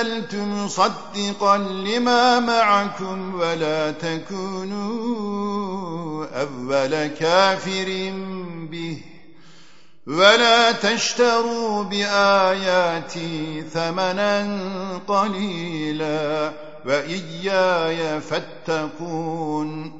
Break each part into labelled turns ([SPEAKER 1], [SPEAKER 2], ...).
[SPEAKER 1] أنزلت مصدقا لما معكم ولا تكونوا أول كافر به ولا تشتروا بآياتي ثمنا قليلا وإياي فاتقون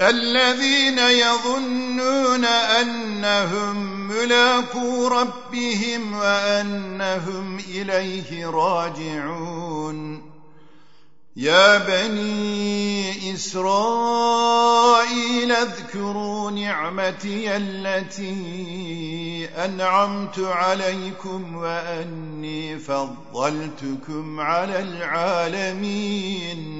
[SPEAKER 1] الذين يظنون أنهم ملاكو ربهم وأنهم إليه راجعون. يا بني إسرائيل اذكروا نعمتي التي أنعمت عليكم وأني فضلتكم على العالمين.